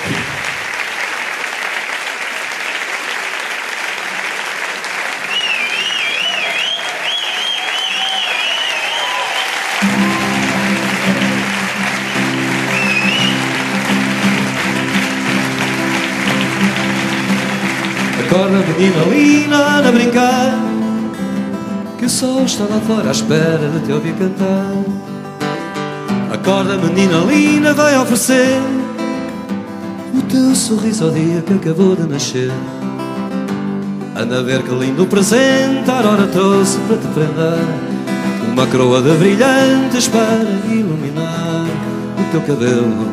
aqui. Acorda menina linda a brincar Que o sol está lá fora à espera de te ouvir cantar Acorda menina linda, vai oferecer o teu sorriso ao dia que acabou de nascer. Anda a ver que lindo presente A hora trouxe para te prender. Uma coroa de brilhantes para iluminar. O teu cabelo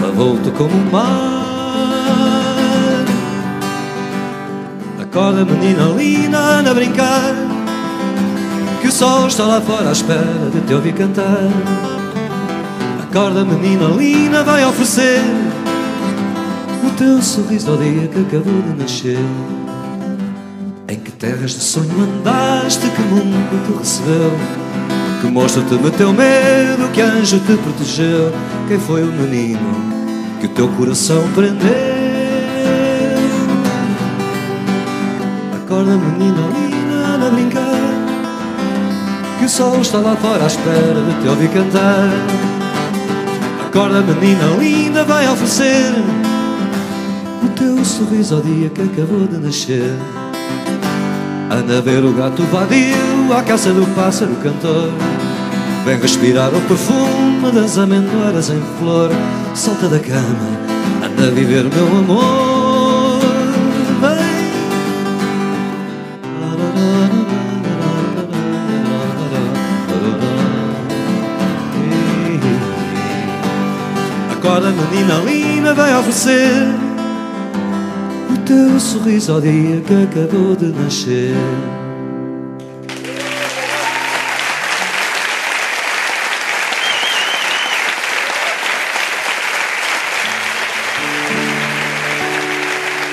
revolto como o mar. Acorda, menina linda, anda a brincar. Que o sol está lá fora à espera de te ouvir cantar. Acorda, menina linda, vai oferecer teu sorriso ao dia que acabou de nascer. Em que terras de sonho andaste, que mundo te recebeu? Que monstro te meteu medo, que anjo te protegeu? Quem foi o menino que o teu coração prendeu? Acorda, menina linda, a brincar Que o sol está lá fora à espera de te ouvir cantar. Acorda, menina linda, vai oferecer teu sorriso ao dia que acabou de nascer. Anda a ver o gato vadio à caça do pássaro cantor. Vem respirar o perfume das amendoeiras em flor. Salta da cama, anda a viver meu amor. Acorda, menina linda, vai oferecer teu sorriso ao dia que acabou de nascer